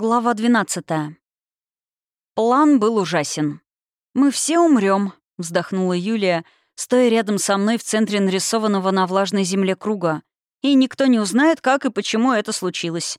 Глава 12. План был ужасен. «Мы все умрем, вздохнула Юлия, стоя рядом со мной в центре нарисованного на влажной земле круга. «И никто не узнает, как и почему это случилось».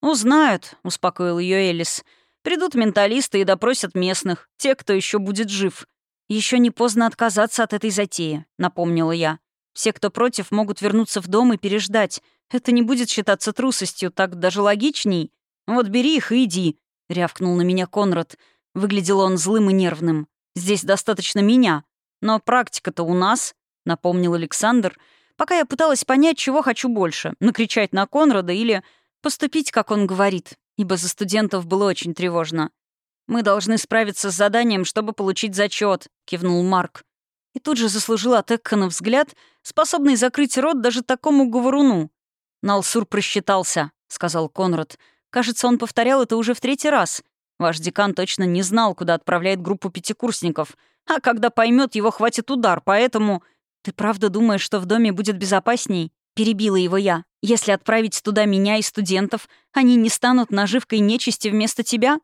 «Узнают», — успокоил ее Элис. «Придут менталисты и допросят местных, те, кто еще будет жив». Еще не поздно отказаться от этой затеи», — напомнила я. «Все, кто против, могут вернуться в дом и переждать. Это не будет считаться трусостью, так даже логичней». «Вот бери их и иди», — рявкнул на меня Конрад. Выглядел он злым и нервным. «Здесь достаточно меня. Но практика-то у нас», — напомнил Александр, пока я пыталась понять, чего хочу больше — накричать на Конрада или поступить, как он говорит, ибо за студентов было очень тревожно. «Мы должны справиться с заданием, чтобы получить зачет, кивнул Марк. И тут же заслужил от Экхана взгляд, способный закрыть рот даже такому говоруну. «Налсур просчитался», — сказал Конрад. Кажется, он повторял это уже в третий раз. Ваш декан точно не знал, куда отправляет группу пятикурсников. А когда поймет, его хватит удар, поэтому... Ты правда думаешь, что в доме будет безопасней? Перебила его я. Если отправить туда меня и студентов, они не станут наживкой нечисти вместо тебя?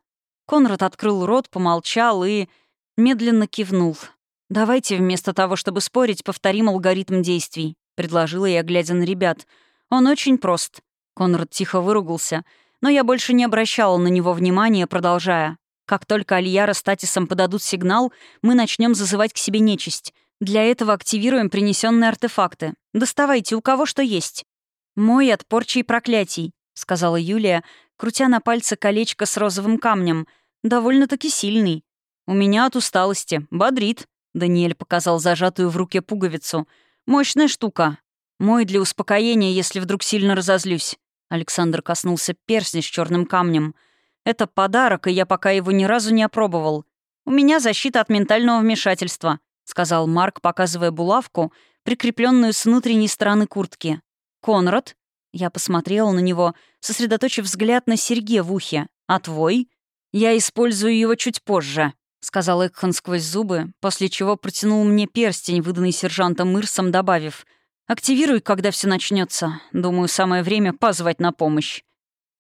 Конрад открыл рот, помолчал и... медленно кивнул. «Давайте вместо того, чтобы спорить, повторим алгоритм действий», — предложила я, глядя на ребят. «Он очень прост». Конрад тихо выругался — но я больше не обращала на него внимания, продолжая. Как только Альяра с Татисом подадут сигнал, мы начнем зазывать к себе нечисть. Для этого активируем принесенные артефакты. Доставайте, у кого что есть. «Мой от порчи и проклятий», — сказала Юлия, крутя на пальце колечко с розовым камнем. «Довольно-таки сильный. У меня от усталости. Бодрит», — Даниэль показал зажатую в руке пуговицу. «Мощная штука. Мой для успокоения, если вдруг сильно разозлюсь. Александр коснулся перстня с черным камнем. «Это подарок, и я пока его ни разу не опробовал. У меня защита от ментального вмешательства», — сказал Марк, показывая булавку, прикрепленную с внутренней стороны куртки. «Конрад?» Я посмотрела на него, сосредоточив взгляд на серьге в ухе. «А твой?» «Я использую его чуть позже», — сказал Экхан сквозь зубы, после чего протянул мне перстень, выданный сержантом Ирсом, добавив — Активируй, когда все начнется. Думаю, самое время позвать на помощь».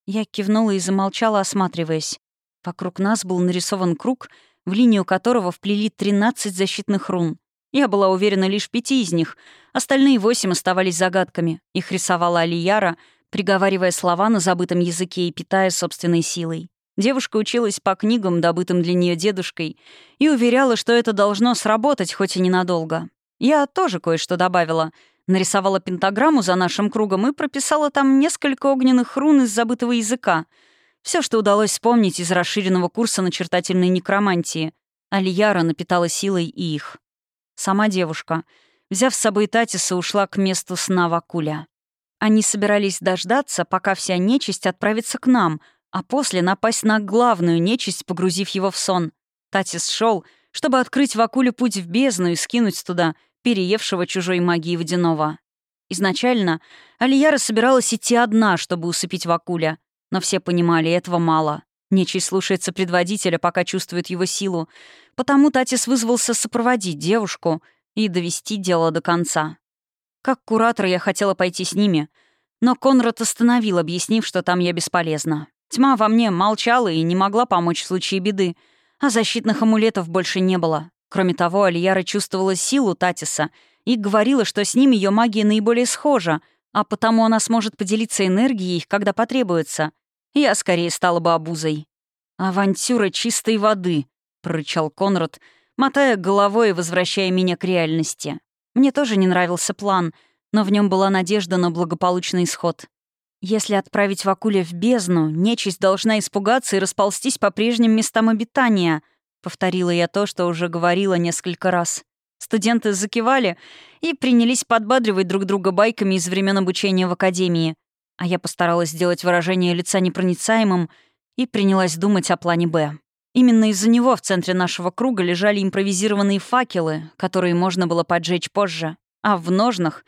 Я кивнула и замолчала, осматриваясь. Вокруг нас был нарисован круг, в линию которого вплели 13 защитных рун. Я была уверена лишь пяти из них. Остальные восемь оставались загадками. Их рисовала Алияра, приговаривая слова на забытом языке и питая собственной силой. Девушка училась по книгам, добытым для нее дедушкой, и уверяла, что это должно сработать, хоть и ненадолго. Я тоже кое-что добавила — Нарисовала пентаграмму за нашим кругом и прописала там несколько огненных рун из забытого языка. Все, что удалось вспомнить из расширенного курса начертательной некромантии. Алияра напитала силой и их. Сама девушка, взяв с собой Татиса, ушла к месту сна Вакуля. Они собирались дождаться, пока вся нечисть отправится к нам, а после напасть на главную нечисть, погрузив его в сон. Татис шел, чтобы открыть Вакулю путь в бездну и скинуть туда — переевшего чужой магии водяного. Изначально Алияра собиралась идти одна, чтобы усыпить Вакуля, но все понимали, этого мало. Нечий слушается предводителя, пока чувствует его силу, потому Татис вызвался сопроводить девушку и довести дело до конца. Как куратор я хотела пойти с ними, но Конрад остановил, объяснив, что там я бесполезна. Тьма во мне молчала и не могла помочь в случае беды, а защитных амулетов больше не было. Кроме того, Алияра чувствовала силу Татиса и говорила, что с ним ее магия наиболее схожа, а потому она сможет поделиться энергией, когда потребуется. Я скорее стала бы обузой. «Авантюра чистой воды», — прорычал Конрад, мотая головой и возвращая меня к реальности. Мне тоже не нравился план, но в нем была надежда на благополучный исход. Если отправить Вакуля в бездну, нечисть должна испугаться и расползтись по прежним местам обитания —— повторила я то, что уже говорила несколько раз. Студенты закивали и принялись подбадривать друг друга байками из времен обучения в академии. А я постаралась сделать выражение лица непроницаемым и принялась думать о плане «Б». Именно из-за него в центре нашего круга лежали импровизированные факелы, которые можно было поджечь позже. А в ножнах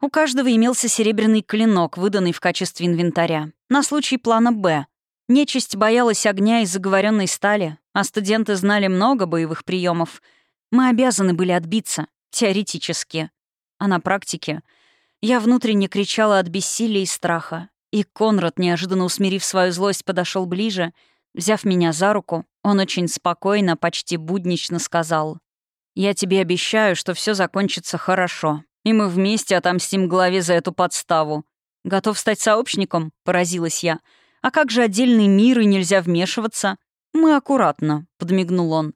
у каждого имелся серебряный клинок, выданный в качестве инвентаря, на случай плана «Б». Нечисть боялась огня и заговоренной стали, а студенты знали много боевых приемов. Мы обязаны были отбиться, теоретически. А на практике я внутренне кричала от бессилия и страха. И Конрад, неожиданно усмирив свою злость, подошел ближе. Взяв меня за руку, он очень спокойно, почти буднично сказал. «Я тебе обещаю, что все закончится хорошо, и мы вместе отомстим главе за эту подставу. Готов стать сообщником?» — поразилась я. «А как же отдельный мир и нельзя вмешиваться?» «Мы аккуратно», — подмигнул он.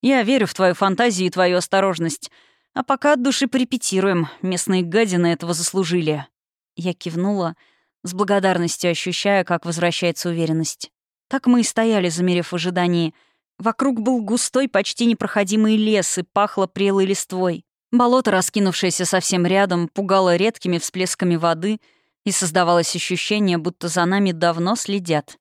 «Я верю в твою фантазию и твою осторожность. А пока от души порепетируем. Местные гадины этого заслужили». Я кивнула, с благодарностью ощущая, как возвращается уверенность. Так мы и стояли, замерев в ожидании. Вокруг был густой, почти непроходимый лес и пахло прелой листвой. Болото, раскинувшееся совсем рядом, пугало редкими всплесками воды, и создавалось ощущение, будто за нами давно следят.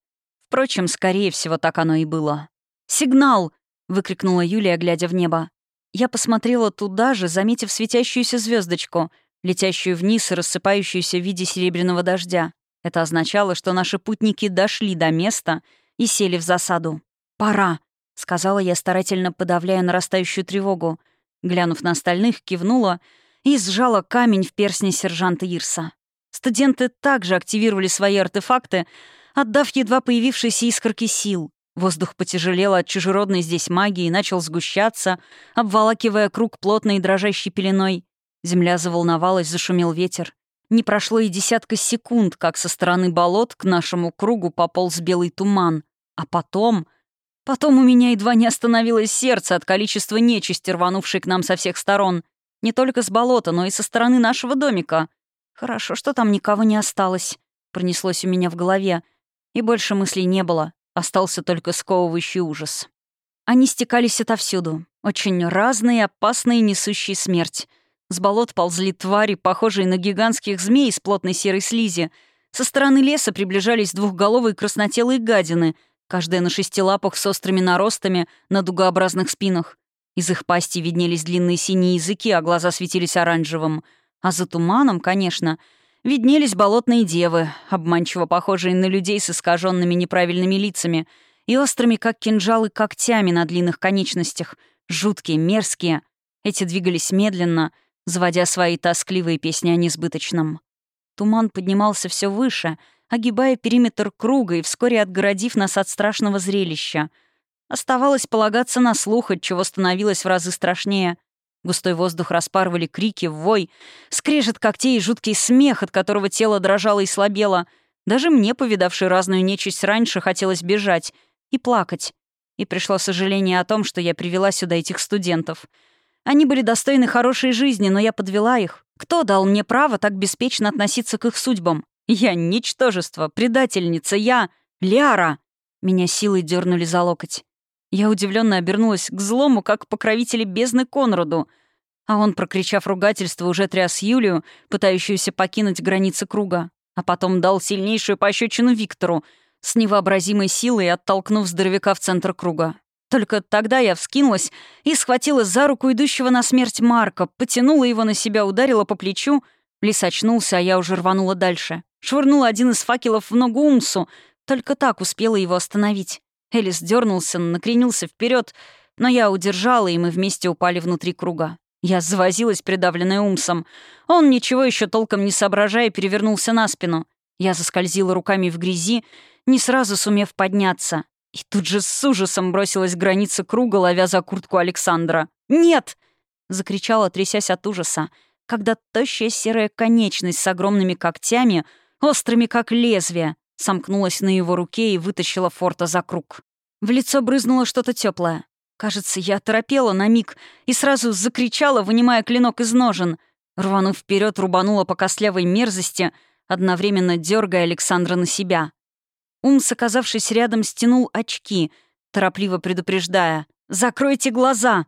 Впрочем, скорее всего, так оно и было. «Сигнал!» — выкрикнула Юлия, глядя в небо. Я посмотрела туда же, заметив светящуюся звездочку, летящую вниз и рассыпающуюся в виде серебряного дождя. Это означало, что наши путники дошли до места и сели в засаду. «Пора», — сказала я, старательно подавляя нарастающую тревогу. Глянув на остальных, кивнула и сжала камень в персне сержанта Ирса. Студенты также активировали свои артефакты, отдав едва появившиеся искорки сил. Воздух потяжелел от чужеродной здесь магии и начал сгущаться, обволакивая круг плотной и дрожащей пеленой. Земля заволновалась, зашумел ветер. Не прошло и десятка секунд, как со стороны болот к нашему кругу пополз белый туман. А потом... Потом у меня едва не остановилось сердце от количества нечисти, рванувшей к нам со всех сторон. Не только с болота, но и со стороны нашего домика. Хорошо, что там никого не осталось. Пронеслось у меня в голове. И больше мыслей не было. Остался только сковывающий ужас. Они стекались отовсюду. Очень разные, опасные, несущие смерть. С болот ползли твари, похожие на гигантских змей из плотной серой слизи. Со стороны леса приближались двухголовые краснотелые гадины, каждая на шести лапах с острыми наростами на дугообразных спинах. Из их пасти виднелись длинные синие языки, а глаза светились оранжевым. А за туманом, конечно, виднелись болотные девы, обманчиво похожие на людей с искаженными неправильными лицами и острыми, как кинжалы, когтями на длинных конечностях. Жуткие, мерзкие. Эти двигались медленно, заводя свои тоскливые песни о несбыточном. Туман поднимался все выше, огибая периметр круга и вскоре отгородив нас от страшного зрелища. Оставалось полагаться на слух, от чего становилось в разы страшнее. Густой воздух распарывали крики, вой, скрежет когтей и жуткий смех, от которого тело дрожало и слабело. Даже мне, повидавшей разную нечисть раньше, хотелось бежать и плакать. И пришло сожаление о том, что я привела сюда этих студентов — они были достойны хорошей жизни, но я подвела их. Кто дал мне право так беспечно относиться к их судьбам? Я — ничтожество, предательница, я — Ляра. Меня силой дернули за локоть. Я удивленно обернулась к злому, как покровители бездны Конраду, а он, прокричав ругательство, уже тряс Юлию, пытающуюся покинуть границы круга, а потом дал сильнейшую пощечину Виктору, с невообразимой силой оттолкнув здоровяка в центр круга. Только тогда я вскинулась и схватила за руку идущего на смерть Марка, потянула его на себя, ударила по плечу. Лис очнулся, а я уже рванула дальше. Швырнула один из факелов в ногу Умсу. Только так успела его остановить. Элис дернулся, накренился вперед, но я удержала, и мы вместе упали внутри круга. Я завозилась, придавленная Умсом. Он, ничего еще толком не соображая, перевернулся на спину. Я заскользила руками в грязи, не сразу сумев подняться. И тут же с ужасом бросилась граница круга, ловя за куртку Александра. «Нет!» — закричала, трясясь от ужаса, когда тощая серая конечность с огромными когтями, острыми как лезвие, сомкнулась на его руке и вытащила форта за круг. В лицо брызнуло что-то теплое. Кажется, я торопела на миг и сразу закричала, вынимая клинок из ножен. Рванув вперед, рубанула по костлявой мерзости, одновременно дергая Александра на себя. Умс, оказавшись рядом, стянул очки, торопливо предупреждая «Закройте глаза!»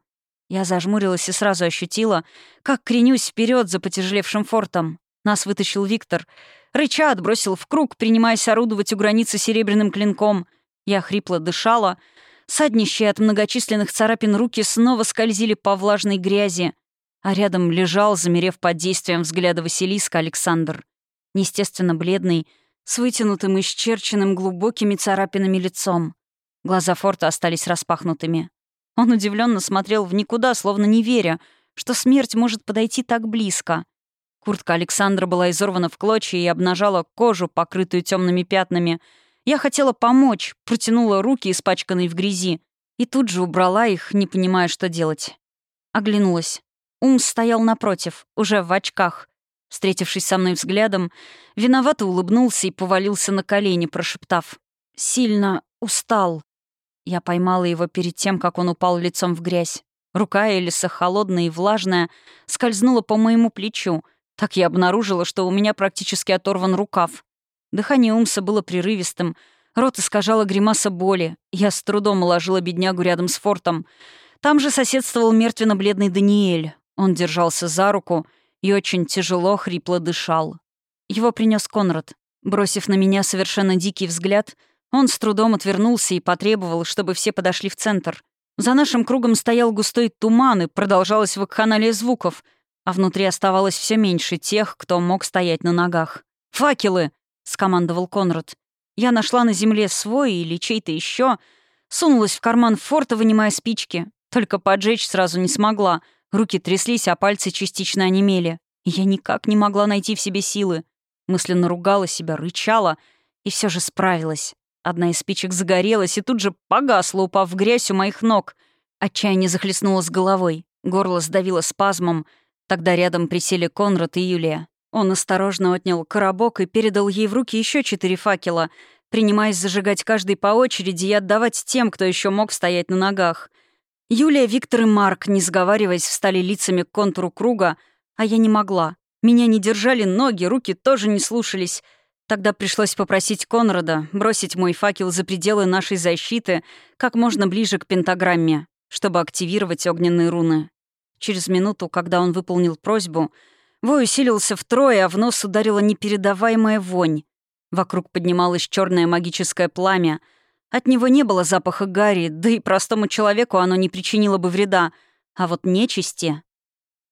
Я зажмурилась и сразу ощутила, как кренюсь вперед за потяжелевшим фортом. Нас вытащил Виктор. Рыча отбросил в круг, принимаясь орудовать у границы серебряным клинком. Я хрипло дышала. Саднищие от многочисленных царапин руки снова скользили по влажной грязи. А рядом лежал, замерев под действием взгляда Василиска, Александр. Неестественно бледный, с вытянутым, исчерченным глубокими царапинами лицом. Глаза Форта остались распахнутыми. Он удивленно смотрел в никуда, словно не веря, что смерть может подойти так близко. Куртка Александра была изорвана в клочья и обнажала кожу, покрытую темными пятнами. Я хотела помочь, протянула руки, испачканные в грязи, и тут же убрала их, не понимая, что делать. Оглянулась. Ум стоял напротив, уже в очках. Встретившись со мной взглядом, виновато улыбнулся и повалился на колени, прошептав. «Сильно устал». Я поймала его перед тем, как он упал лицом в грязь. Рука Элиса, холодная и влажная, скользнула по моему плечу. Так я обнаружила, что у меня практически оторван рукав. Дыхание Умса было прерывистым, рот искажала гримаса боли. Я с трудом уложила беднягу рядом с фортом. Там же соседствовал мертвенно-бледный Даниэль. Он держался за руку и очень тяжело, хрипло дышал. Его принес Конрад. Бросив на меня совершенно дикий взгляд, он с трудом отвернулся и потребовал, чтобы все подошли в центр. За нашим кругом стоял густой туман, и продолжалась вакханалия звуков, а внутри оставалось все меньше тех, кто мог стоять на ногах. «Факелы!» — скомандовал Конрад. Я нашла на земле свой или чей-то еще, сунулась в карман форта, вынимая спички. Только поджечь сразу не смогла. Руки тряслись, а пальцы частично онемели. Я никак не могла найти в себе силы. Мысленно ругала себя, рычала и все же справилась. Одна из спичек загорелась и тут же погасла, упав в грязь у моих ног. Отчаяние захлестнуло с головой. Горло сдавило спазмом. Тогда рядом присели Конрад и Юлия. Он осторожно отнял коробок и передал ей в руки еще четыре факела, принимаясь зажигать каждый по очереди и отдавать тем, кто еще мог стоять на ногах. Юлия, Виктор и Марк, не сговариваясь, встали лицами к контуру круга, а я не могла. Меня не держали ноги, руки тоже не слушались — Тогда пришлось попросить Конрада бросить мой факел за пределы нашей защиты как можно ближе к пентаграмме, чтобы активировать огненные руны. Через минуту, когда он выполнил просьбу, вой усилился втрое, а в нос ударила непередаваемая вонь. Вокруг поднималось черное магическое пламя. От него не было запаха гари, да и простому человеку оно не причинило бы вреда. А вот нечисти...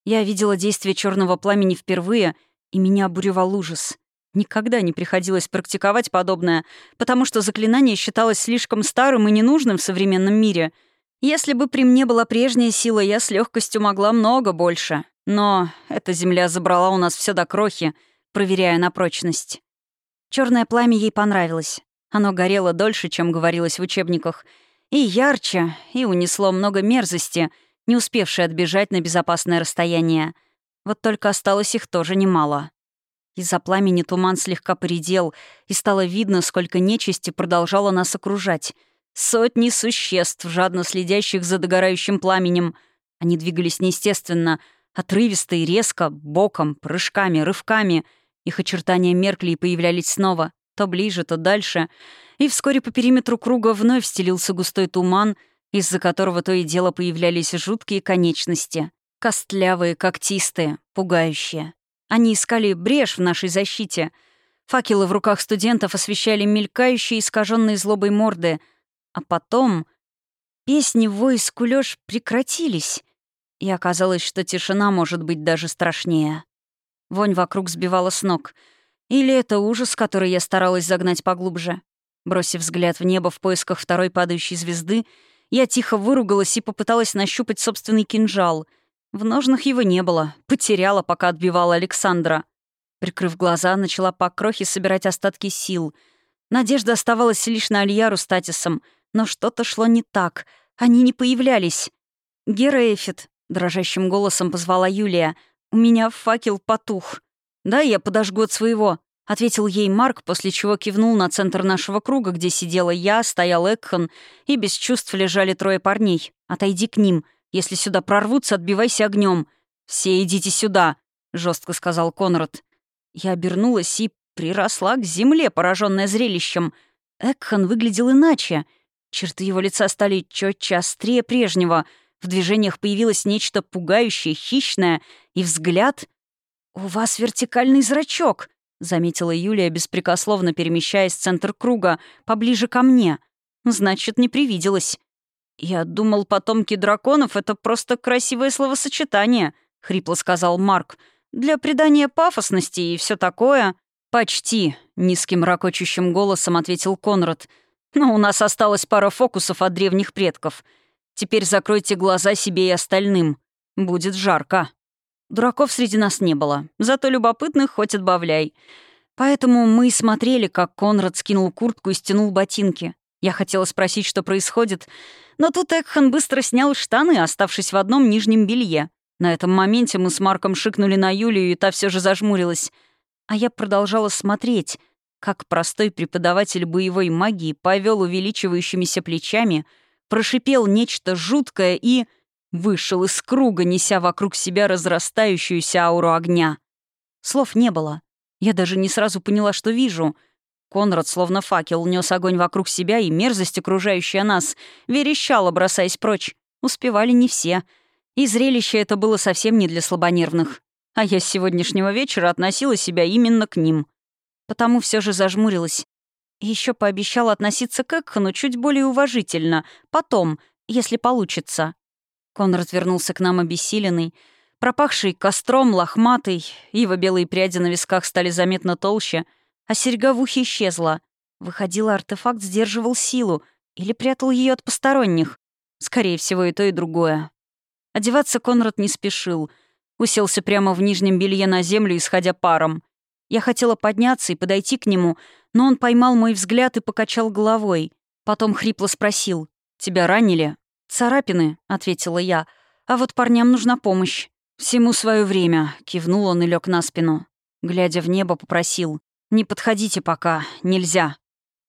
Я видела действие черного пламени впервые, и меня обуревал ужас. Никогда не приходилось практиковать подобное, потому что заклинание считалось слишком старым и ненужным в современном мире. Если бы при мне была прежняя сила, я с легкостью могла много больше. Но эта земля забрала у нас все до крохи, проверяя на прочность. Черное пламя ей понравилось. Оно горело дольше, чем говорилось в учебниках, и ярче, и унесло много мерзости, не успевшей отбежать на безопасное расстояние. Вот только осталось их тоже немало. Из-за пламени туман слегка поредел, и стало видно, сколько нечисти продолжало нас окружать. Сотни существ, жадно следящих за догорающим пламенем. Они двигались неестественно, отрывисто и резко, боком, прыжками, рывками. Их очертания меркли и появлялись снова, то ближе, то дальше. И вскоре по периметру круга вновь стелился густой туман, из-за которого то и дело появлялись жуткие конечности. Костлявые, когтистые, пугающие. Они искали брешь в нашей защите. Факелы в руках студентов освещали мелькающие искаженные злобой морды. А потом песни, вой скулёж прекратились. И оказалось, что тишина может быть даже страшнее. Вонь вокруг сбивала с ног. Или это ужас, который я старалась загнать поглубже. Бросив взгляд в небо в поисках второй падающей звезды, я тихо выругалась и попыталась нащупать собственный кинжал — в ножнах его не было. Потеряла, пока отбивала Александра. Прикрыв глаза, начала по крохе собирать остатки сил. Надежда оставалась лишь на Альяру с Татисом, но что-то шло не так. Они не появлялись. «Гера Эфит», — дрожащим голосом позвала Юлия, — «у меня факел потух». «Да, я подожгу от своего», — ответил ей Марк, после чего кивнул на центр нашего круга, где сидела я, стоял Экхан, и без чувств лежали трое парней. «Отойди к ним», — если сюда прорвутся, отбивайся огнем. Все идите сюда», — жестко сказал Конрад. Я обернулась и приросла к земле, пораженная зрелищем. Экхан выглядел иначе. Черты его лица стали четче, острее прежнего. В движениях появилось нечто пугающее, хищное, и взгляд... «У вас вертикальный зрачок», — заметила Юлия, беспрекословно перемещаясь в центр круга, поближе ко мне. «Значит, не привиделось. «Я думал, потомки драконов — это просто красивое словосочетание», — хрипло сказал Марк. «Для придания пафосности и все такое». «Почти», — низким ракочущим голосом ответил Конрад. «Но у нас осталась пара фокусов от древних предков. Теперь закройте глаза себе и остальным. Будет жарко». Дураков среди нас не было, зато любопытных хоть отбавляй. Поэтому мы смотрели, как Конрад скинул куртку и стянул ботинки. Я хотела спросить, что происходит, но тут Экхан быстро снял штаны, оставшись в одном нижнем белье. На этом моменте мы с Марком шикнули на Юлию, и та все же зажмурилась. А я продолжала смотреть, как простой преподаватель боевой магии повел увеличивающимися плечами, прошипел нечто жуткое и вышел из круга, неся вокруг себя разрастающуюся ауру огня. Слов не было. Я даже не сразу поняла, что вижу. Конрад, словно факел, нес огонь вокруг себя, и мерзость, окружающая нас, верещала, бросаясь прочь. Успевали не все. И зрелище это было совсем не для слабонервных. А я с сегодняшнего вечера относила себя именно к ним. Потому все же зажмурилась. Еще пообещала относиться к Экхану чуть более уважительно. Потом, если получится. Конрад вернулся к нам обессиленный, пропахший костром, лохматый, ива-белые пряди на висках стали заметно толще, а серьга в ухе исчезла. Выходило, артефакт сдерживал силу или прятал ее от посторонних. Скорее всего, и то, и другое. Одеваться Конрад не спешил. Уселся прямо в нижнем белье на землю, исходя паром. Я хотела подняться и подойти к нему, но он поймал мой взгляд и покачал головой. Потом хрипло спросил. «Тебя ранили?» «Царапины», — ответила я. «А вот парням нужна помощь». «Всему свое время», — кивнул он и лег на спину. Глядя в небо, попросил. «Не подходите пока, нельзя».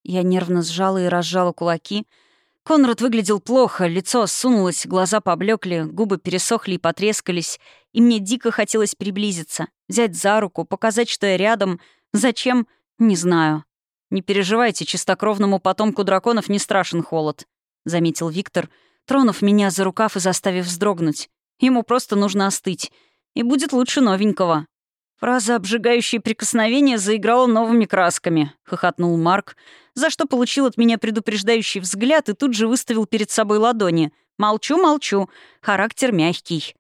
Я нервно сжала и разжала кулаки. Конрад выглядел плохо, лицо осунулось, глаза поблекли, губы пересохли и потрескались, и мне дико хотелось приблизиться, взять за руку, показать, что я рядом. Зачем? Не знаю. «Не переживайте, чистокровному потомку драконов не страшен холод», — заметил Виктор, — тронув меня за рукав и заставив вздрогнуть. Ему просто нужно остыть. И будет лучше новенького. Фраза «обжигающее прикосновение» заиграла новыми красками, — хохотнул Марк, за что получил от меня предупреждающий взгляд и тут же выставил перед собой ладони. «Молчу, молчу. Характер мягкий».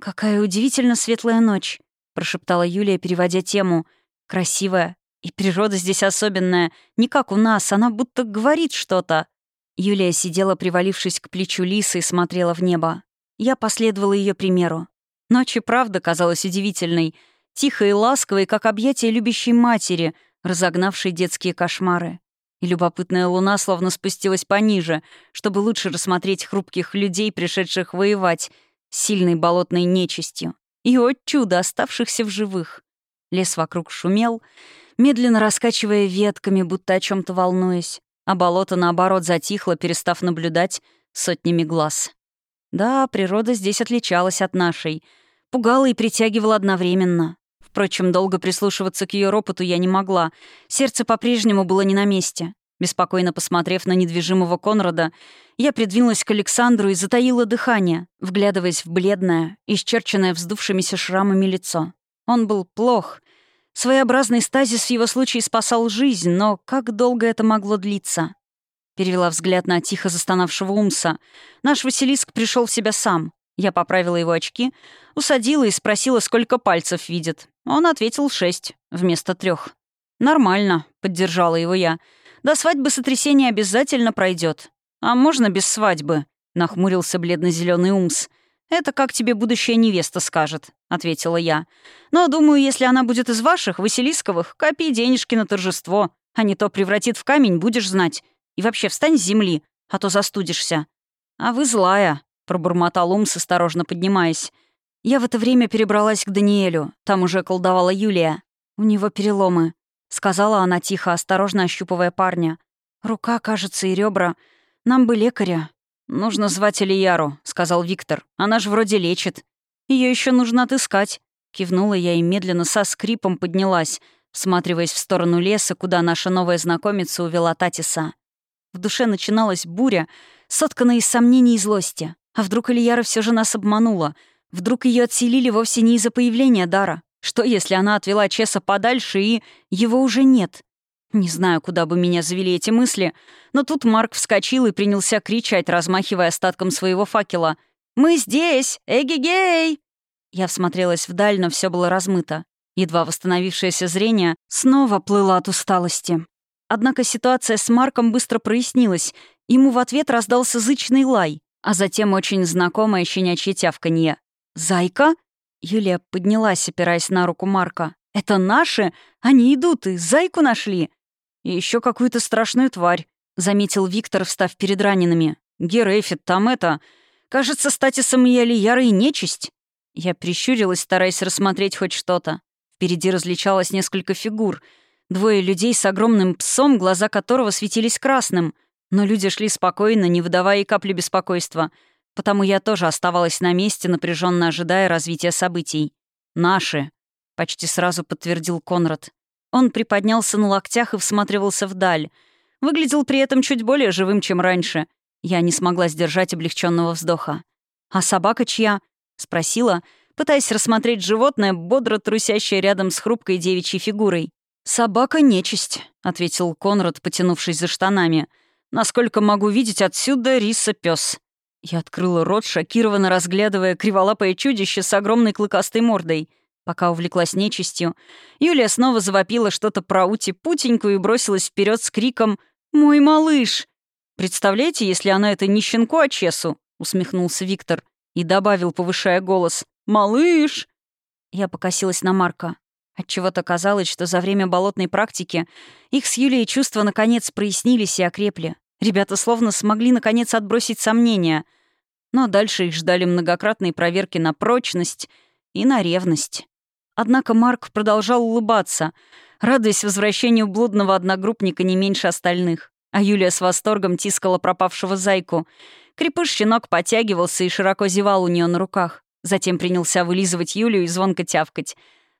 «Какая удивительно светлая ночь», — прошептала Юлия, переводя тему. «Красивая. И природа здесь особенная. Не как у нас, она будто говорит что-то». Юлия сидела, привалившись к плечу Лисы, и смотрела в небо. Я последовала ее примеру. Ночь и правда казалась удивительной, тихой и ласковой, как объятие любящей матери, разогнавшей детские кошмары. И любопытная луна словно спустилась пониже, чтобы лучше рассмотреть хрупких людей, пришедших воевать, с сильной болотной нечистью. И, о чудо, оставшихся в живых. Лес вокруг шумел, медленно раскачивая ветками, будто о чем то волнуясь а болото, наоборот, затихло, перестав наблюдать сотнями глаз. Да, природа здесь отличалась от нашей. Пугала и притягивала одновременно. Впрочем, долго прислушиваться к ее ропоту я не могла. Сердце по-прежнему было не на месте. Беспокойно посмотрев на недвижимого Конрада, я придвинулась к Александру и затаила дыхание, вглядываясь в бледное, исчерченное вздувшимися шрамами лицо. Он был плох, Своеобразный стазис в его случае спасал жизнь, но как долго это могло длиться? Перевела взгляд на тихо застонавшего Умса. Наш Василиск пришел в себя сам. Я поправила его очки, усадила и спросила, сколько пальцев видит. Он ответил шесть вместо трех. «Нормально», — поддержала его я. «До свадьбы сотрясение обязательно пройдет. «А можно без свадьбы?» — нахмурился бледно-зеленый Умс. «Это как тебе будущая невеста скажет», — ответила я. «Но, думаю, если она будет из ваших, Василисковых, копи денежки на торжество, а не то превратит в камень, будешь знать. И вообще встань с земли, а то застудишься». «А вы злая», — пробормотал Умс, осторожно поднимаясь. Я в это время перебралась к Даниэлю. Там уже колдовала Юлия. «У него переломы», — сказала она тихо, осторожно ощупывая парня. «Рука, кажется, и ребра. Нам бы лекаря». «Нужно звать Ильяру», — сказал Виктор. «Она же вроде лечит. Ее еще нужно отыскать». Кивнула я и медленно со скрипом поднялась, всматриваясь в сторону леса, куда наша новая знакомица увела Татиса. В душе начиналась буря, сотканная из сомнений и злости. А вдруг Ильяра все же нас обманула? Вдруг ее отселили вовсе не из-за появления дара? Что, если она отвела Чеса подальше, и его уже нет? Не знаю, куда бы меня завели эти мысли, но тут Марк вскочил и принялся кричать, размахивая остатком своего факела. «Мы здесь! Эгегей!» Я всмотрелась вдаль, но все было размыто. Едва восстановившееся зрение снова плыло от усталости. Однако ситуация с Марком быстро прояснилась. Ему в ответ раздался зычный лай, а затем очень знакомое щенячье тявканье. «Зайка?» Юлия поднялась, опираясь на руку Марка. «Это наши? Они идут и зайку нашли!» «И еще какую-то страшную тварь», — заметил Виктор, встав перед ранеными. «Герефит, там это... Кажется, статисом и Алиярой нечисть». Я прищурилась, стараясь рассмотреть хоть что-то. Впереди различалось несколько фигур. Двое людей с огромным псом, глаза которого светились красным. Но люди шли спокойно, не выдавая и капли беспокойства. Потому я тоже оставалась на месте, напряженно ожидая развития событий. «Наши», — почти сразу подтвердил Конрад. Он приподнялся на локтях и всматривался вдаль. Выглядел при этом чуть более живым, чем раньше. Я не смогла сдержать облегченного вздоха. «А собака чья?» — спросила, пытаясь рассмотреть животное, бодро трусящее рядом с хрупкой девичьей фигурой. «Собака — нечисть», — ответил Конрад, потянувшись за штанами. «Насколько могу видеть отсюда, риса пес. Я открыла рот, шокированно разглядывая криволапое чудище с огромной клыкастой мордой — Пока увлеклась нечистью, Юлия снова завопила что-то про ути-путеньку и бросилась вперед с криком «Мой малыш!». «Представляете, если она это не щенку, а чесу?» — усмехнулся Виктор и добавил, повышая голос «Малыш!». Я покосилась на Марка. Отчего-то казалось, что за время болотной практики их с Юлией чувства наконец прояснились и окрепли. Ребята словно смогли наконец отбросить сомнения. Но дальше их ждали многократные проверки на прочность и на ревность. Однако Марк продолжал улыбаться, радуясь возвращению блудного одногруппника не меньше остальных. А Юлия с восторгом тискала пропавшего зайку. Крепыш-щенок потягивался и широко зевал у нее на руках. Затем принялся вылизывать Юлию и звонко тявкать.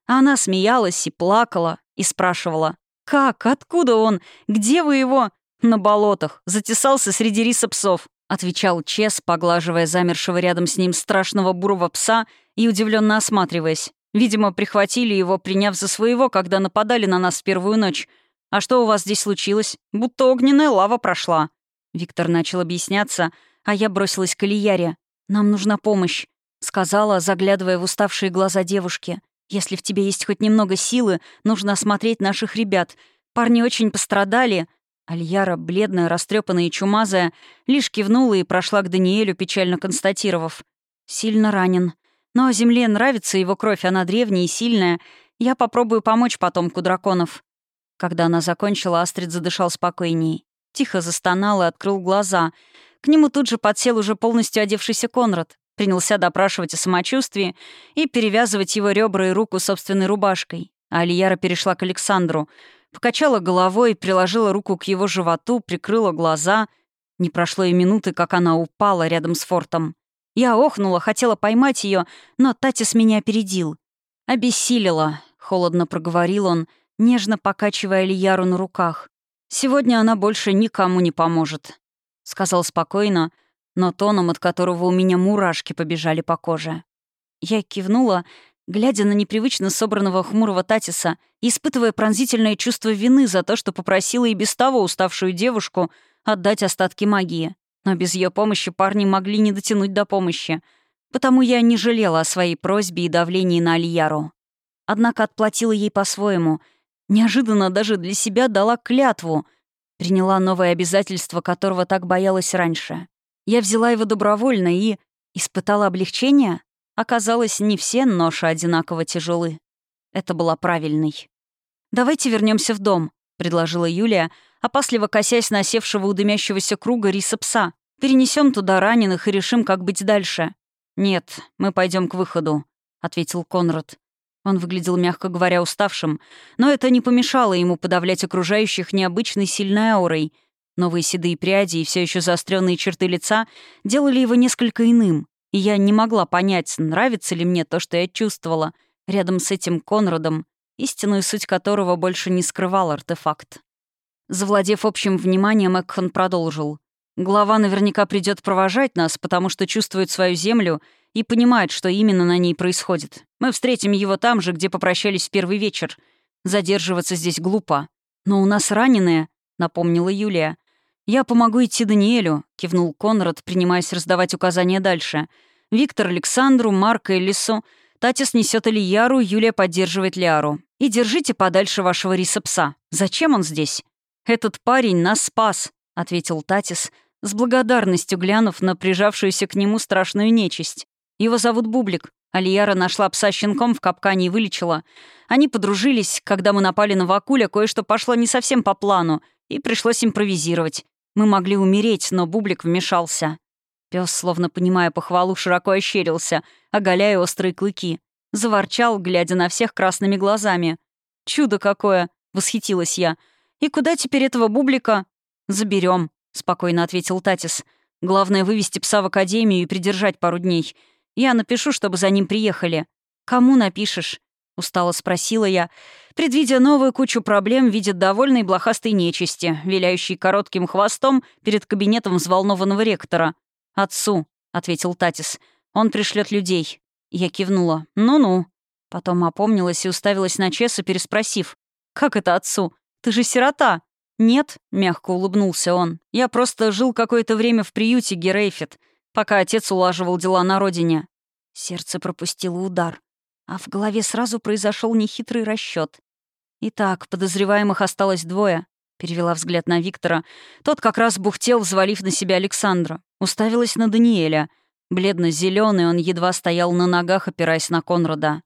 А она смеялась и плакала, и спрашивала. «Как? Откуда он? Где вы его?» «На болотах. Затесался среди риса псов», — отвечал Чес, поглаживая замершего рядом с ним страшного бурого пса и удивленно осматриваясь. Видимо, прихватили его, приняв за своего, когда нападали на нас в первую ночь. А что у вас здесь случилось? Будто огненная лава прошла». Виктор начал объясняться, а я бросилась к Ильяре. «Нам нужна помощь», — сказала, заглядывая в уставшие глаза девушки. «Если в тебе есть хоть немного силы, нужно осмотреть наших ребят. Парни очень пострадали». Альяра, бледная, растрепанная и чумазая, лишь кивнула и прошла к Даниэлю, печально констатировав. «Сильно ранен. Но земле нравится его кровь, она древняя и сильная. Я попробую помочь потомку драконов». Когда она закончила, Астрид задышал спокойней. Тихо застонал и открыл глаза. К нему тут же подсел уже полностью одевшийся Конрад. Принялся допрашивать о самочувствии и перевязывать его ребра и руку собственной рубашкой. А Алияра перешла к Александру. Покачала головой, приложила руку к его животу, прикрыла глаза. Не прошло и минуты, как она упала рядом с фортом. Я охнула, хотела поймать ее, но Татис меня опередил. «Обессилила», — холодно проговорил он, нежно покачивая Лияру на руках. «Сегодня она больше никому не поможет», — сказал спокойно, но тоном, от которого у меня мурашки побежали по коже. Я кивнула, глядя на непривычно собранного хмурого Татиса испытывая пронзительное чувство вины за то, что попросила и без того уставшую девушку отдать остатки магии. Но без ее помощи парни могли не дотянуть до помощи. Потому я не жалела о своей просьбе и давлении на Альяру. Однако отплатила ей по-своему. Неожиданно даже для себя дала клятву. Приняла новое обязательство, которого так боялась раньше. Я взяла его добровольно и... Испытала облегчение? Оказалось, не все ноши одинаково тяжелы. Это была правильной. «Давайте вернемся в дом», — предложила Юлия, опасливо косясь на севшего у дымящегося круга риса пса. «Перенесем туда раненых и решим, как быть дальше». «Нет, мы пойдем к выходу», — ответил Конрад. Он выглядел, мягко говоря, уставшим, но это не помешало ему подавлять окружающих необычной сильной аурой. Новые седые пряди и все еще заостренные черты лица делали его несколько иным, и я не могла понять, нравится ли мне то, что я чувствовала, рядом с этим Конрадом, истинную суть которого больше не скрывал артефакт. Завладев общим вниманием, Экхон продолжил. «Глава наверняка придет провожать нас, потому что чувствует свою землю и понимает, что именно на ней происходит. Мы встретим его там же, где попрощались в первый вечер. Задерживаться здесь глупо. Но у нас раненые», — напомнила Юлия. «Я помогу идти Даниэлю», — кивнул Конрад, принимаясь раздавать указания дальше. «Виктор Александру, Марка и Лису. Татис несет Ильяру, Юлия поддерживает Лиару. И держите подальше вашего риса пса. Зачем он здесь?» «Этот парень нас спас», — ответил Татис, с благодарностью глянув на прижавшуюся к нему страшную нечисть. «Его зовут Бублик. Алияра нашла пса щенком в капкане и вылечила. Они подружились, когда мы напали на Вакуля, кое-что пошло не совсем по плану, и пришлось импровизировать. Мы могли умереть, но Бублик вмешался. Пес, словно понимая похвалу, широко ощерился, оголяя острые клыки. Заворчал, глядя на всех красными глазами. «Чудо какое!» — восхитилась я. «И куда теперь этого Бублика?» Заберем, спокойно ответил Татис. «Главное — вывести пса в академию и придержать пару дней. Я напишу, чтобы за ним приехали». «Кому напишешь?» — устало спросила я, предвидя новую кучу проблем в виде довольной блохастой нечисти, виляющей коротким хвостом перед кабинетом взволнованного ректора. «Отцу», — ответил Татис. «Он пришлет людей». Я кивнула. «Ну-ну». Потом опомнилась и уставилась на Чеса, переспросив. «Как это отцу? Ты же сирота». «Нет», — мягко улыбнулся он. «Я просто жил какое-то время в приюте Герейфит, пока отец улаживал дела на родине». Сердце пропустило удар а в голове сразу произошел нехитрый расчет. «Итак, подозреваемых осталось двое», — перевела взгляд на Виктора. Тот как раз бухтел, взвалив на себя Александра. Уставилась на Даниэля. бледно зеленый он едва стоял на ногах, опираясь на Конрада.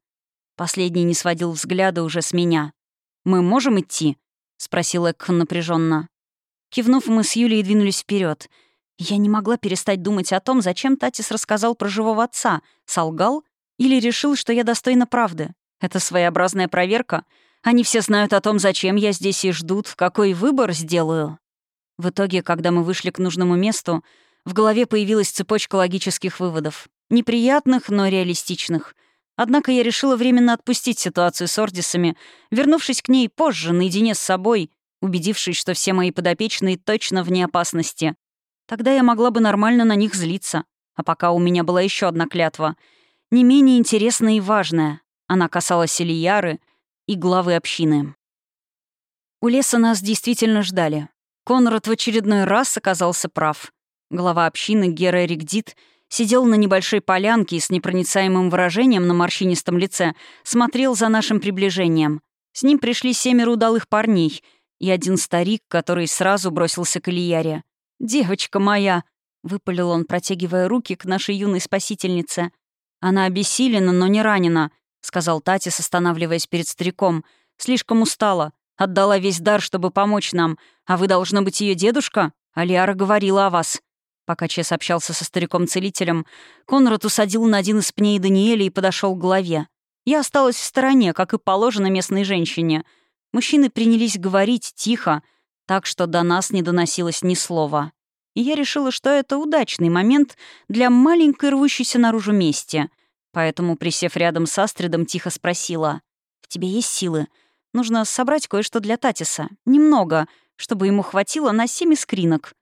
Последний не сводил взгляда уже с меня. «Мы можем идти?» — спросил Эк напряженно. Кивнув, мы с Юлей двинулись вперед. Я не могла перестать думать о том, зачем Татис рассказал про живого отца. Солгал или решил, что я достойна правды? Это своеобразная проверка. Они все знают о том, зачем я здесь и ждут, какой выбор сделаю. В итоге, когда мы вышли к нужному месту, в голове появилась цепочка логических выводов. Неприятных, но реалистичных. Однако я решила временно отпустить ситуацию с Ордисами, вернувшись к ней позже, наедине с собой, убедившись, что все мои подопечные точно вне опасности. Тогда я могла бы нормально на них злиться. А пока у меня была еще одна клятва — не менее интересная и важная. Она касалась Ильяры и главы общины. У леса нас действительно ждали. Конрад в очередной раз оказался прав. Глава общины Гера Ригдит сидел на небольшой полянке и с непроницаемым выражением на морщинистом лице смотрел за нашим приближением. С ним пришли семеро удалых парней и один старик, который сразу бросился к Ильяре. «Девочка моя!» — выпалил он, протягивая руки к нашей юной спасительнице. «Она обессилена, но не ранена», — сказал Татис, останавливаясь перед стариком. «Слишком устала. Отдала весь дар, чтобы помочь нам. А вы, должно быть, ее дедушка? Алиара говорила о вас». Пока Чес общался со стариком-целителем, Конрад усадил на один из пней Даниэля и подошел к голове. Я осталась в стороне, как и положено местной женщине. Мужчины принялись говорить тихо, так что до нас не доносилось ни слова и я решила, что это удачный момент для маленькой рвущейся наружу мести. Поэтому, присев рядом с Астридом, тихо спросила. «В тебе есть силы? Нужно собрать кое-что для Татиса. Немного, чтобы ему хватило на семь скринок».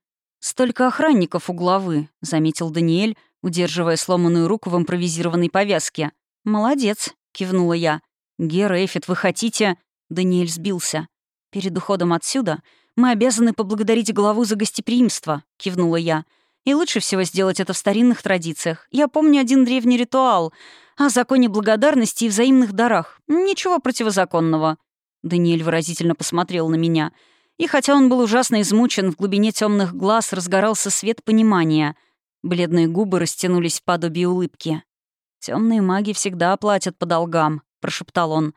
«Столько охранников у главы», — заметил Даниэль, удерживая сломанную руку в импровизированной повязке. «Молодец», — кивнула я. «Гера, Эфит, вы хотите...» Даниэль сбился. Перед уходом отсюда «Мы обязаны поблагодарить главу за гостеприимство», — кивнула я. «И лучше всего сделать это в старинных традициях. Я помню один древний ритуал о законе благодарности и взаимных дарах. Ничего противозаконного». Даниэль выразительно посмотрел на меня. И хотя он был ужасно измучен, в глубине темных глаз разгорался свет понимания. Бледные губы растянулись в подобие улыбки. Темные маги всегда платят по долгам», — прошептал он.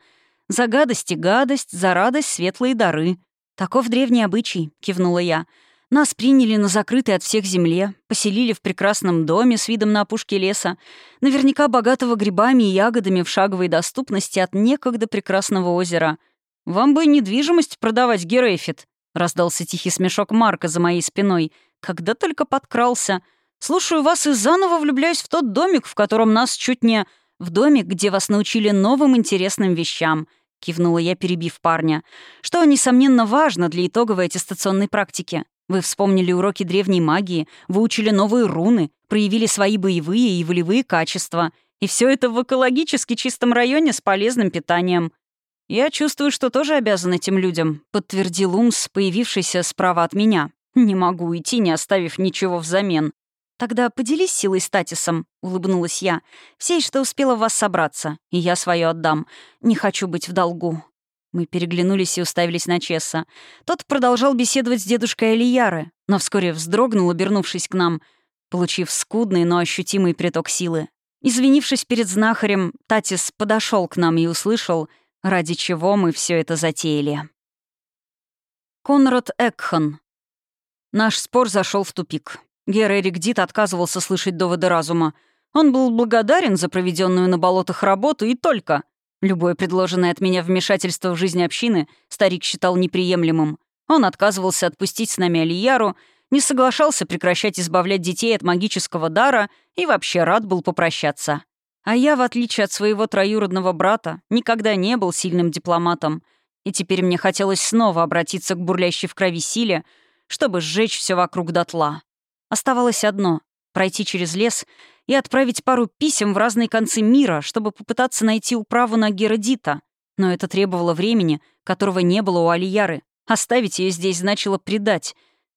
«За гадость и гадость, за радость светлые дары». «Таков древний обычай», — кивнула я. «Нас приняли на закрытой от всех земле, поселили в прекрасном доме с видом на опушке леса, наверняка богатого грибами и ягодами в шаговой доступности от некогда прекрасного озера. Вам бы недвижимость продавать, Герейфит», — раздался тихий смешок Марка за моей спиной, когда только подкрался. «Слушаю вас и заново влюбляюсь в тот домик, в котором нас чуть не... В домик, где вас научили новым интересным вещам». — кивнула я, перебив парня. «Что, несомненно, важно для итоговой аттестационной практики. Вы вспомнили уроки древней магии, выучили новые руны, проявили свои боевые и волевые качества. И все это в экологически чистом районе с полезным питанием. Я чувствую, что тоже обязан этим людям», — подтвердил Умс, появившийся справа от меня. «Не могу уйти, не оставив ничего взамен. «Тогда поделись силой с Татисом», — улыбнулась я. «Всей, что успела в вас собраться, и я свое отдам. Не хочу быть в долгу». Мы переглянулись и уставились на Чесса. Тот продолжал беседовать с дедушкой Алияры, но вскоре вздрогнул, обернувшись к нам, получив скудный, но ощутимый приток силы. Извинившись перед знахарем, Татис подошел к нам и услышал, ради чего мы все это затеяли. Конрад Экхан. Наш спор зашел в тупик. Гер Эрик Дит отказывался слышать доводы разума. Он был благодарен за проведенную на болотах работу и только. Любое предложенное от меня вмешательство в жизнь общины старик считал неприемлемым. Он отказывался отпустить с нами Алияру, не соглашался прекращать избавлять детей от магического дара и вообще рад был попрощаться. А я, в отличие от своего троюродного брата, никогда не был сильным дипломатом, и теперь мне хотелось снова обратиться к бурлящей в крови силе, чтобы сжечь все вокруг дотла. Оставалось одно — пройти через лес и отправить пару писем в разные концы мира, чтобы попытаться найти управу на Геродита. Но это требовало времени, которого не было у Алияры. Оставить ее здесь значило предать.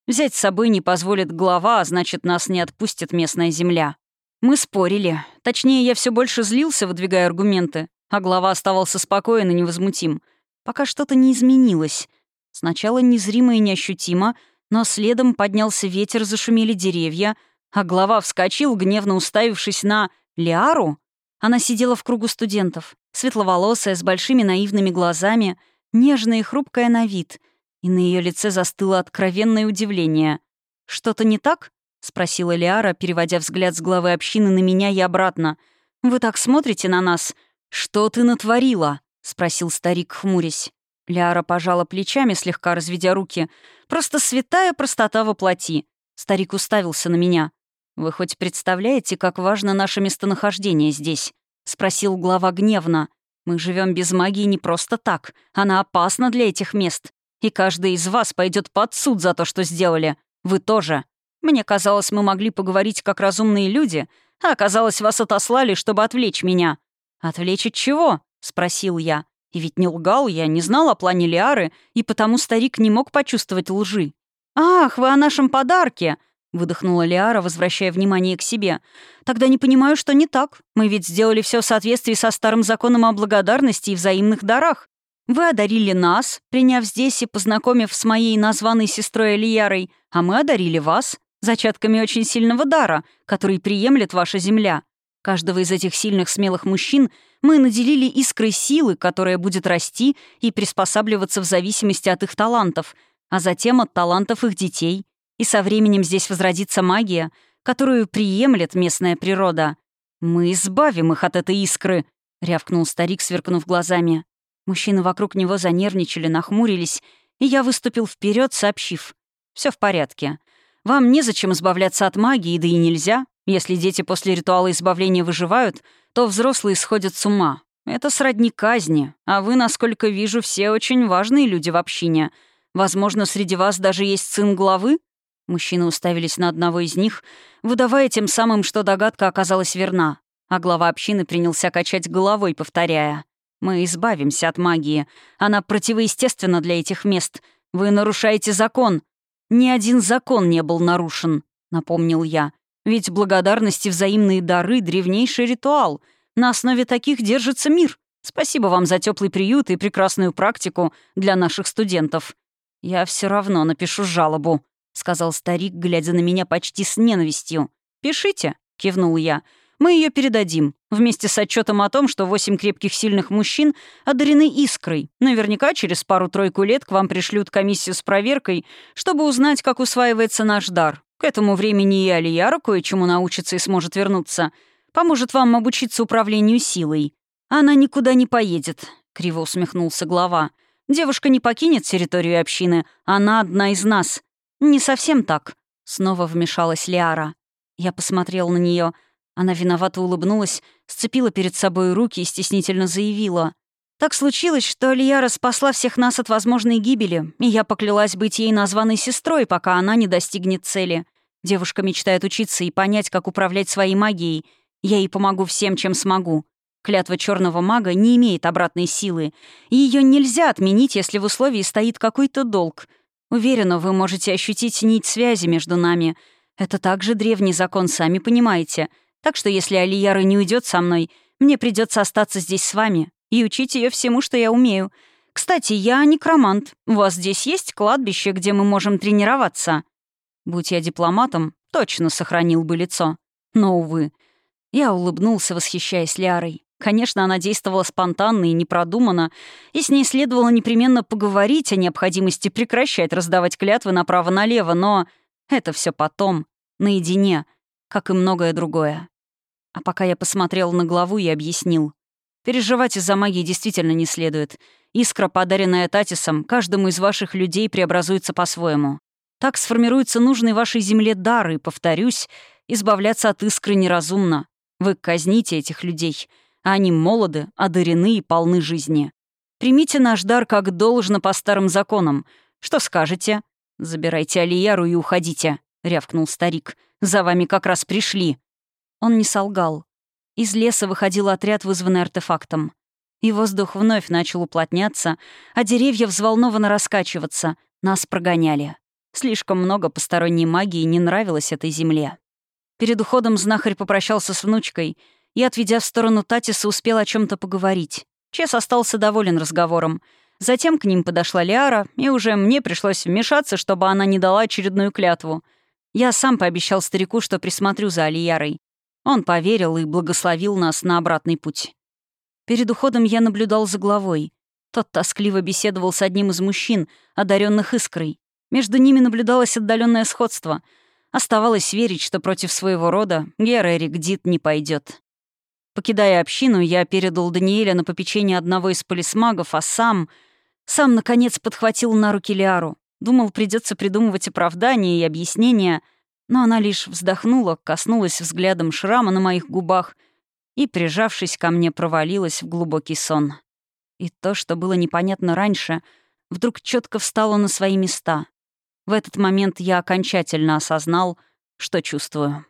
Взять с собой не позволит глава, а значит, нас не отпустит местная земля. Мы спорили. Точнее, я все больше злился, выдвигая аргументы, а глава оставался спокоен и невозмутим. Пока что-то не изменилось. Сначала незримо и неощутимо, но следом поднялся ветер, зашумели деревья, а глава вскочил, гневно уставившись на Лиару. Она сидела в кругу студентов, светловолосая, с большими наивными глазами, нежная и хрупкая на вид, и на ее лице застыло откровенное удивление. «Что-то не так?» — спросила Лиара, переводя взгляд с главы общины на меня и обратно. «Вы так смотрите на нас. Что ты натворила?» — спросил старик, хмурясь. Ляра пожала плечами, слегка разведя руки. «Просто святая простота воплоти». Старик уставился на меня. «Вы хоть представляете, как важно наше местонахождение здесь?» — спросил глава гневно. «Мы живем без магии не просто так. Она опасна для этих мест. И каждый из вас пойдет под суд за то, что сделали. Вы тоже. Мне казалось, мы могли поговорить как разумные люди, а оказалось, вас отослали, чтобы отвлечь меня». «Отвлечь от чего?» — спросил я. И ведь не лгал я, не знал о плане Лиары, и потому старик не мог почувствовать лжи. «Ах, вы о нашем подарке!» — выдохнула Лиара, возвращая внимание к себе. «Тогда не понимаю, что не так. Мы ведь сделали все в соответствии со старым законом о благодарности и взаимных дарах. Вы одарили нас, приняв здесь и познакомив с моей названной сестрой Лиярой, а мы одарили вас зачатками очень сильного дара, который приемлет ваша земля. Каждого из этих сильных смелых мужчин мы наделили искрой силы, которая будет расти и приспосабливаться в зависимости от их талантов, а затем от талантов их детей. И со временем здесь возродится магия, которую приемлет местная природа. «Мы избавим их от этой искры», — рявкнул старик, сверкнув глазами. Мужчины вокруг него занервничали, нахмурились, и я выступил вперед, сообщив. все в порядке. Вам незачем избавляться от магии, да и нельзя. Если дети после ритуала избавления выживают, то взрослые сходят с ума. Это сродни казни, а вы, насколько вижу, все очень важные люди в общине. Возможно, среди вас даже есть сын главы?» Мужчины уставились на одного из них, выдавая тем самым, что догадка оказалась верна. А глава общины принялся качать головой, повторяя. «Мы избавимся от магии. Она противоестественна для этих мест. Вы нарушаете закон». «Ни один закон не был нарушен», — напомнил я. Ведь благодарность и взаимные дары — древнейший ритуал. На основе таких держится мир. Спасибо вам за теплый приют и прекрасную практику для наших студентов. Я все равно напишу жалобу, сказал старик, глядя на меня почти с ненавистью. Пишите, кивнул я. Мы ее передадим, вместе с отчетом о том, что восемь крепких сильных мужчин одарены искрой. Наверняка через пару-тройку лет к вам пришлют комиссию с проверкой, чтобы узнать, как усваивается наш дар. Этому времени и Алияра кое-чему научится и сможет вернуться. Поможет вам обучиться управлению силой. Она никуда не поедет», — криво усмехнулся глава. «Девушка не покинет территорию общины. Она одна из нас». «Не совсем так», — снова вмешалась Лиара. Я посмотрел на нее. Она виновато улыбнулась, сцепила перед собой руки и стеснительно заявила. «Так случилось, что Лиара спасла всех нас от возможной гибели, и я поклялась быть ей названной сестрой, пока она не достигнет цели. Девушка мечтает учиться и понять, как управлять своей магией. Я ей помогу всем, чем смогу. Клятва черного мага не имеет обратной силы, и ее нельзя отменить, если в условии стоит какой-то долг. Уверена, вы можете ощутить нить связи между нами. Это также древний закон, сами понимаете. Так что если Алияра не уйдет со мной, мне придется остаться здесь с вами и учить ее всему, что я умею. Кстати, я некромант. У вас здесь есть кладбище, где мы можем тренироваться?» Будь я дипломатом, точно сохранил бы лицо. Но, увы. Я улыбнулся, восхищаясь Лярой. Конечно, она действовала спонтанно и непродуманно, и с ней следовало непременно поговорить о необходимости прекращать раздавать клятвы направо-налево, но это все потом, наедине, как и многое другое. А пока я посмотрел на главу и объяснил. Переживать из-за магии действительно не следует. Искра, подаренная Татисом, каждому из ваших людей преобразуется по-своему. Так сформируется нужный вашей земле дар, и, повторюсь, избавляться от искры неразумно. Вы казните этих людей — а они молоды, одарены и полны жизни. Примите наш дар как должно по старым законам. Что скажете? Забирайте Алияру и уходите, — рявкнул старик. За вами как раз пришли. Он не солгал. Из леса выходил отряд, вызванный артефактом. И воздух вновь начал уплотняться, а деревья взволнованно раскачиваться. Нас прогоняли. Слишком много посторонней магии не нравилось этой земле. Перед уходом знахарь попрощался с внучкой — и, отведя в сторону Татиса, успел о чем то поговорить. Чес остался доволен разговором. Затем к ним подошла Лиара, и уже мне пришлось вмешаться, чтобы она не дала очередную клятву. Я сам пообещал старику, что присмотрю за Алиярой. Он поверил и благословил нас на обратный путь. Перед уходом я наблюдал за главой. Тот тоскливо беседовал с одним из мужчин, одаренных искрой. Между ними наблюдалось отдаленное сходство. Оставалось верить, что против своего рода Гера Эрик Дит не пойдет. Покидая общину, я передал Даниэля на попечение одного из полисмагов, а сам... Сам, наконец, подхватил на руки Лиару. Думал, придется придумывать оправдания и объяснения, но она лишь вздохнула, коснулась взглядом шрама на моих губах и, прижавшись ко мне, провалилась в глубокий сон. И то, что было непонятно раньше, вдруг четко встало на свои места. В этот момент я окончательно осознал, что чувствую.